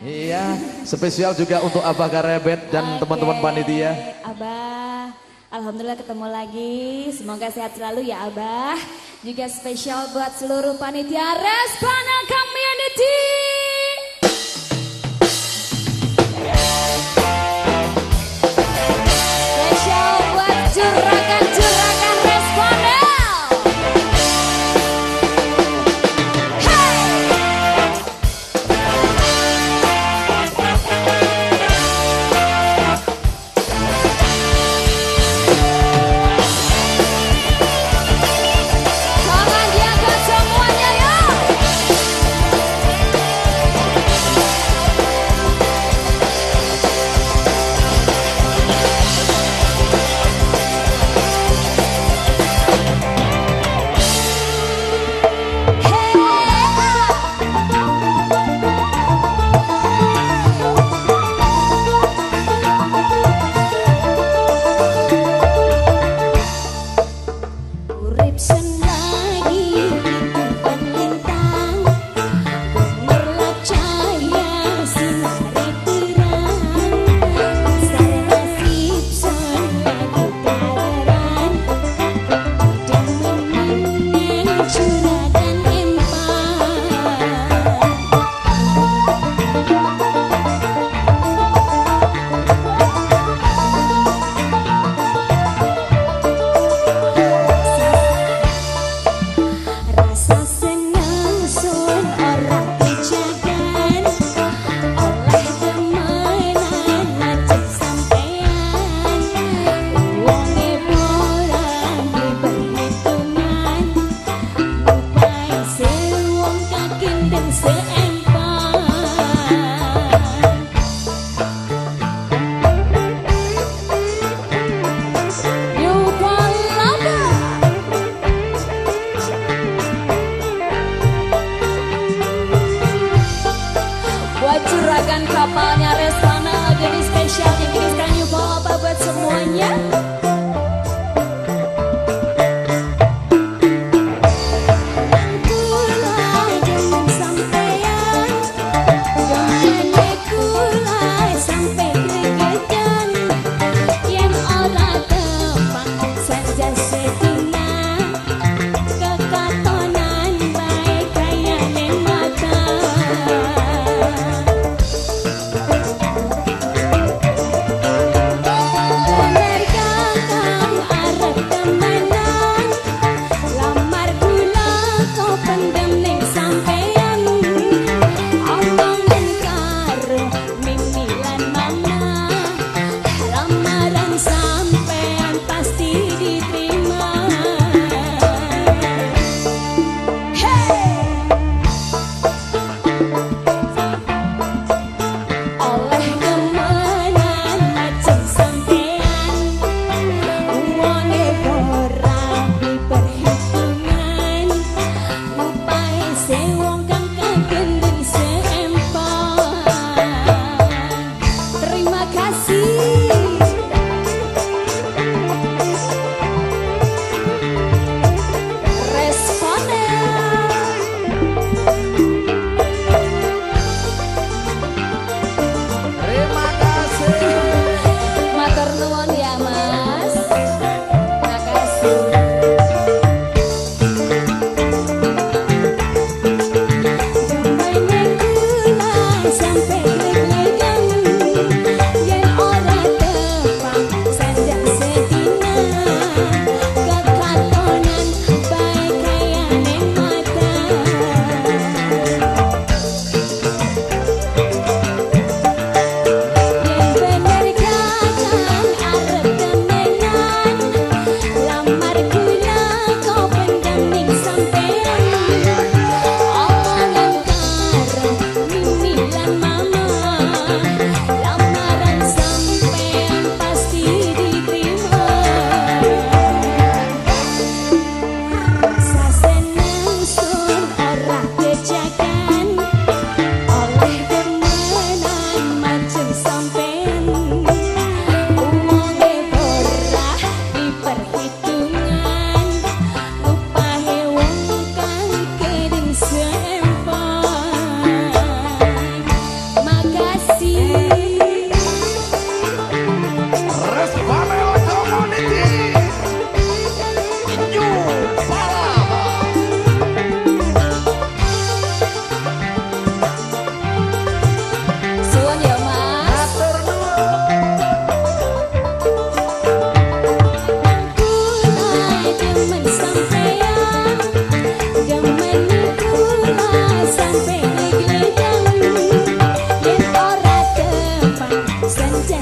Iya, spesial juga untuk Abah Karebet dan teman-teman panitia. Abah, alhamdulillah ketemu lagi. Semoga sehat selalu ya Abah. Juga spesial buat seluruh panitia Respana Community.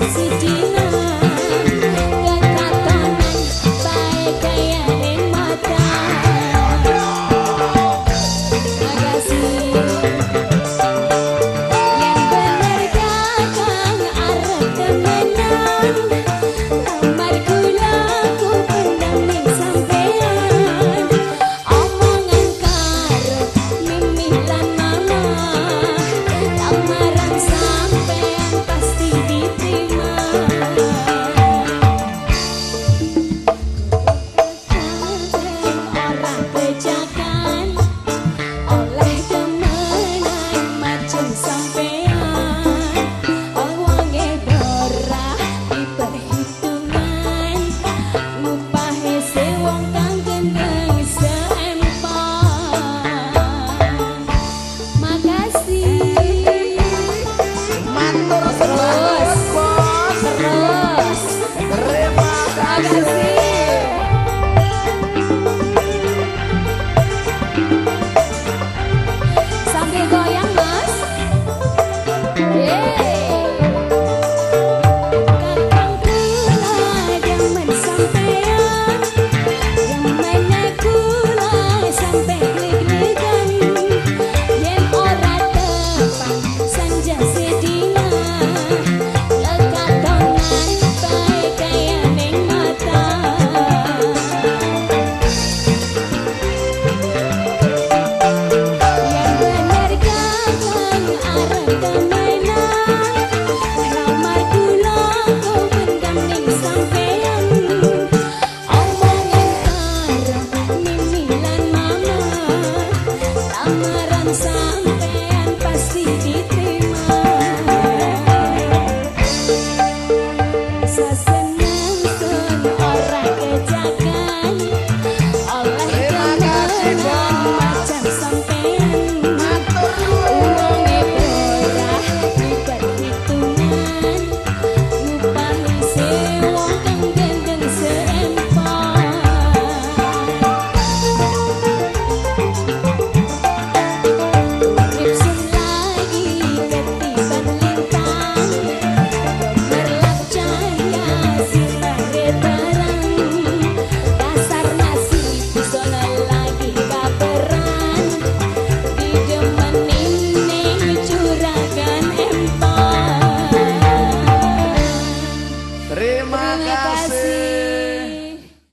Esse something